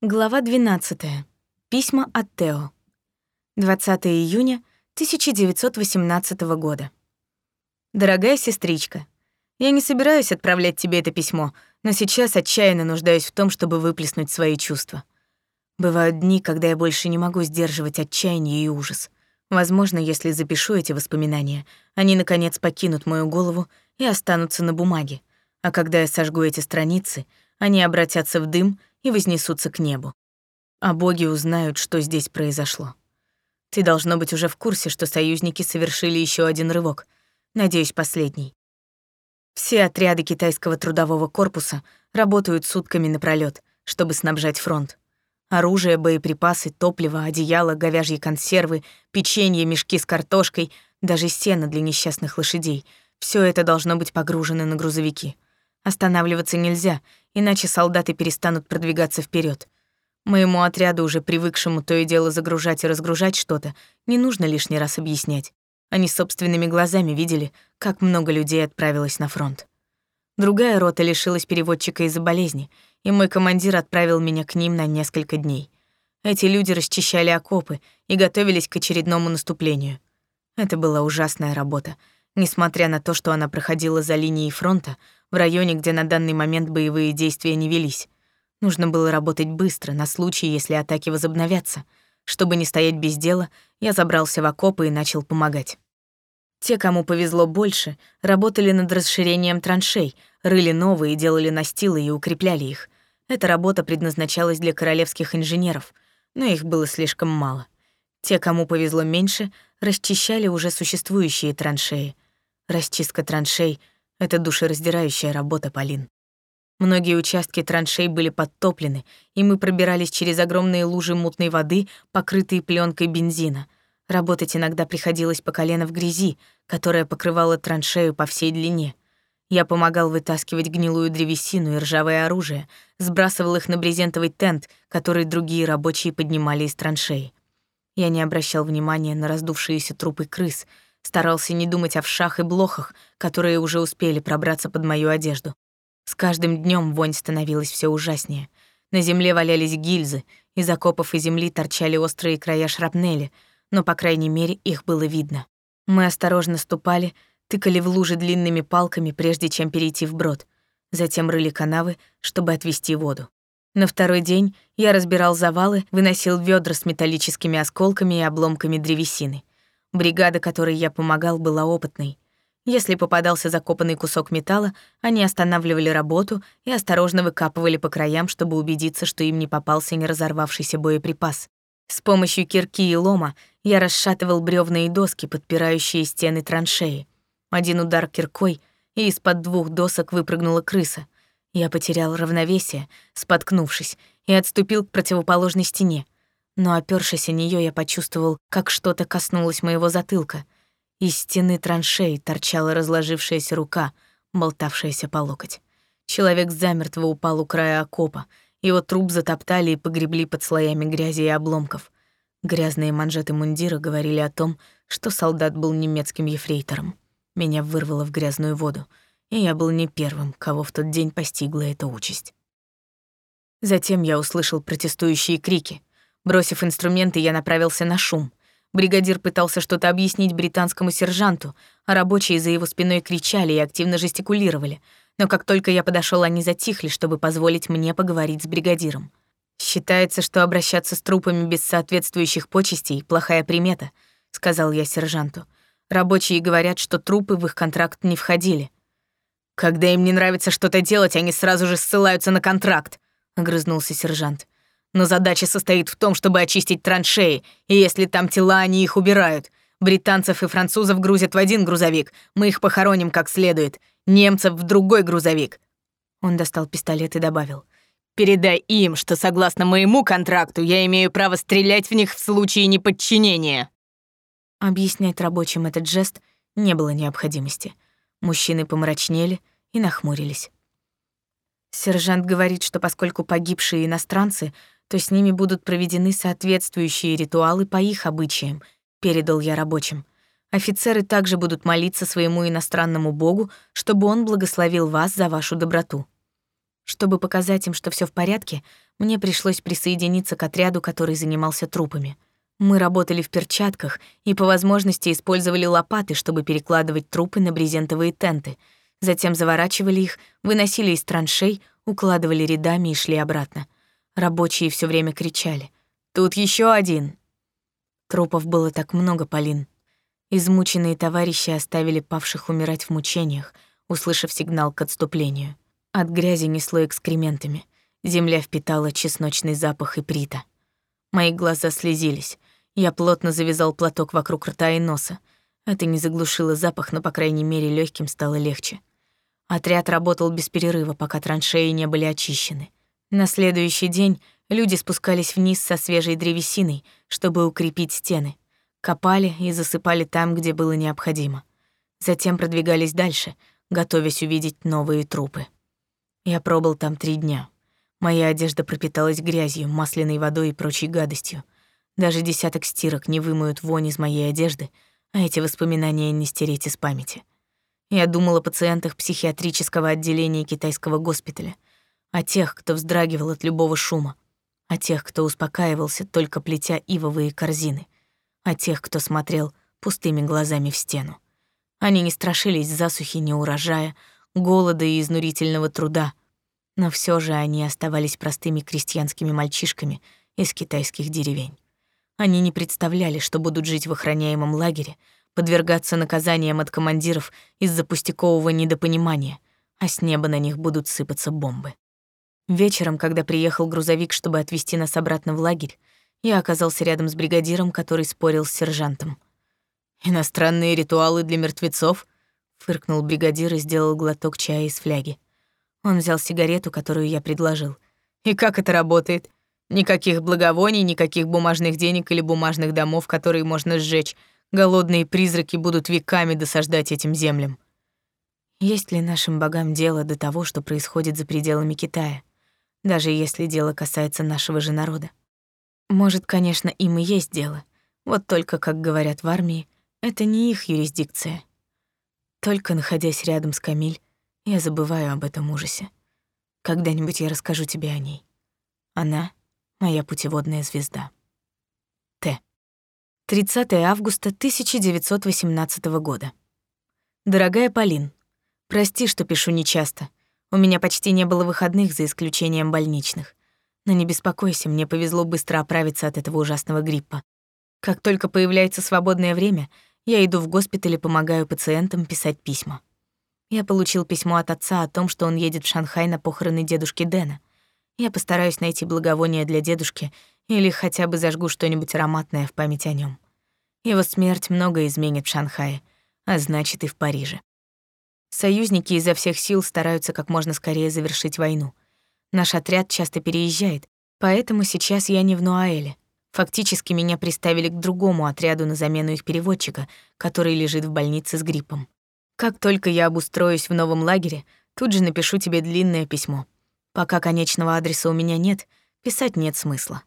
Глава 12. Письма от Тео. 20 июня 1918 года. Дорогая сестричка, я не собираюсь отправлять тебе это письмо, но сейчас отчаянно нуждаюсь в том, чтобы выплеснуть свои чувства. Бывают дни, когда я больше не могу сдерживать отчаяние и ужас. Возможно, если запишу эти воспоминания, они наконец покинут мою голову и останутся на бумаге. А когда я сожгу эти страницы, они обратятся в дым и вознесутся к небу. А боги узнают, что здесь произошло. Ты должно быть уже в курсе, что союзники совершили еще один рывок. Надеюсь, последний. Все отряды китайского трудового корпуса работают сутками напролёт, чтобы снабжать фронт. Оружие, боеприпасы, топливо, одеяло, говяжьи консервы, печенье, мешки с картошкой, даже сено для несчастных лошадей — все это должно быть погружено на грузовики. Останавливаться нельзя, иначе солдаты перестанут продвигаться вперед. Моему отряду, уже привыкшему то и дело загружать и разгружать что-то, не нужно лишний раз объяснять. Они собственными глазами видели, как много людей отправилось на фронт. Другая рота лишилась переводчика из-за болезни, и мой командир отправил меня к ним на несколько дней. Эти люди расчищали окопы и готовились к очередному наступлению. Это была ужасная работа, несмотря на то, что она проходила за линией фронта, в районе, где на данный момент боевые действия не велись. Нужно было работать быстро, на случай, если атаки возобновятся. Чтобы не стоять без дела, я забрался в окопы и начал помогать. Те, кому повезло больше, работали над расширением траншей, рыли новые, делали настилы и укрепляли их. Эта работа предназначалась для королевских инженеров, но их было слишком мало. Те, кому повезло меньше, расчищали уже существующие траншеи. Расчистка траншей — это душераздирающая работа, Полин. Многие участки траншей были подтоплены, и мы пробирались через огромные лужи мутной воды, покрытые пленкой бензина. Работать иногда приходилось по колено в грязи, которая покрывала траншею по всей длине. Я помогал вытаскивать гнилую древесину и ржавое оружие, сбрасывал их на брезентовый тент, который другие рабочие поднимали из траншеи. Я не обращал внимания на раздувшиеся трупы крыс — Старался не думать о вшах и блохах, которые уже успели пробраться под мою одежду. С каждым днем вонь становилась все ужаснее. На земле валялись гильзы, из окопов и земли торчали острые края шрапнели, но, по крайней мере, их было видно. Мы осторожно ступали, тыкали в лужи длинными палками, прежде чем перейти в брод. Затем рыли канавы, чтобы отвести воду. На второй день я разбирал завалы, выносил ведра с металлическими осколками и обломками древесины. Бригада, которой я помогал, была опытной. Если попадался закопанный кусок металла, они останавливали работу и осторожно выкапывали по краям, чтобы убедиться, что им не попался не разорвавшийся боеприпас. С помощью кирки и лома я расшатывал бревна и доски, подпирающие стены траншеи. Один удар киркой, и из-под двух досок выпрыгнула крыса. Я потерял равновесие, споткнувшись, и отступил к противоположной стене но, опёршись о неё, я почувствовал, как что-то коснулось моего затылка. Из стены траншеи торчала разложившаяся рука, болтавшаяся по локоть. Человек замертво упал у края окопа, его труп затоптали и погребли под слоями грязи и обломков. Грязные манжеты мундира говорили о том, что солдат был немецким ефрейтором. Меня вырвало в грязную воду, и я был не первым, кого в тот день постигла эта участь. Затем я услышал протестующие крики — Бросив инструменты, я направился на шум. Бригадир пытался что-то объяснить британскому сержанту, а рабочие за его спиной кричали и активно жестикулировали. Но как только я подошел, они затихли, чтобы позволить мне поговорить с бригадиром. «Считается, что обращаться с трупами без соответствующих почестей — плохая примета», — сказал я сержанту. «Рабочие говорят, что трупы в их контракт не входили». «Когда им не нравится что-то делать, они сразу же ссылаются на контракт», — огрызнулся сержант. Но задача состоит в том, чтобы очистить траншеи, и если там тела, они их убирают. Британцев и французов грузят в один грузовик, мы их похороним как следует. Немцев в другой грузовик». Он достал пистолет и добавил. «Передай им, что согласно моему контракту я имею право стрелять в них в случае неподчинения». Объяснять рабочим этот жест не было необходимости. Мужчины помрачнели и нахмурились. Сержант говорит, что поскольку погибшие иностранцы то с ними будут проведены соответствующие ритуалы по их обычаям, передал я рабочим. Офицеры также будут молиться своему иностранному богу, чтобы он благословил вас за вашу доброту. Чтобы показать им, что все в порядке, мне пришлось присоединиться к отряду, который занимался трупами. Мы работали в перчатках и по возможности использовали лопаты, чтобы перекладывать трупы на брезентовые тенты, затем заворачивали их, выносили из траншей, укладывали рядами и шли обратно. Рабочие все время кричали. «Тут еще один!» Трупов было так много, Полин. Измученные товарищи оставили павших умирать в мучениях, услышав сигнал к отступлению. От грязи несло экскрементами. Земля впитала чесночный запах и прита. Мои глаза слезились. Я плотно завязал платок вокруг рта и носа. Это не заглушило запах, но, по крайней мере, легким стало легче. Отряд работал без перерыва, пока траншеи не были очищены. На следующий день люди спускались вниз со свежей древесиной, чтобы укрепить стены. Копали и засыпали там, где было необходимо. Затем продвигались дальше, готовясь увидеть новые трупы. Я пробыл там три дня. Моя одежда пропиталась грязью, масляной водой и прочей гадостью. Даже десяток стирок не вымоют вонь из моей одежды, а эти воспоминания не стереть из памяти. Я думал о пациентах психиатрического отделения китайского госпиталя, о тех, кто вздрагивал от любого шума, о тех, кто успокаивался, только плетя ивовые корзины, о тех, кто смотрел пустыми глазами в стену. Они не страшились засухи, неурожая, голода и изнурительного труда, но все же они оставались простыми крестьянскими мальчишками из китайских деревень. Они не представляли, что будут жить в охраняемом лагере, подвергаться наказаниям от командиров из-за пустякового недопонимания, а с неба на них будут сыпаться бомбы. Вечером, когда приехал грузовик, чтобы отвезти нас обратно в лагерь, я оказался рядом с бригадиром, который спорил с сержантом. «Иностранные ритуалы для мертвецов?» — фыркнул бригадир и сделал глоток чая из фляги. Он взял сигарету, которую я предложил. «И как это работает? Никаких благовоний, никаких бумажных денег или бумажных домов, которые можно сжечь, голодные призраки будут веками досаждать этим землям. Есть ли нашим богам дело до того, что происходит за пределами Китая, даже если дело касается нашего же народа? Может, конечно, им и есть дело, вот только, как говорят в армии, это не их юрисдикция. Только находясь рядом с Камиль, я забываю об этом ужасе. Когда-нибудь я расскажу тебе о ней. Она — моя путеводная звезда. Т. 30 августа 1918 года. Дорогая Полин, прости, что пишу нечасто. У меня почти не было выходных, за исключением больничных. Но не беспокойся, мне повезло быстро оправиться от этого ужасного гриппа. Как только появляется свободное время, я иду в госпиталь и помогаю пациентам писать письма. Я получил письмо от отца о том, что он едет в Шанхай на похороны дедушки Дэна. Я постараюсь найти благовоние для дедушки или хотя бы зажгу что-нибудь ароматное в память о нем. Его смерть много изменит в Шанхае, а значит и в Париже. Союзники изо всех сил стараются как можно скорее завершить войну. Наш отряд часто переезжает, поэтому сейчас я не в Нуаэле. Фактически меня приставили к другому отряду на замену их переводчика, который лежит в больнице с гриппом. Как только я обустроюсь в новом лагере, тут же напишу тебе длинное письмо. Пока конечного адреса у меня нет, писать нет смысла.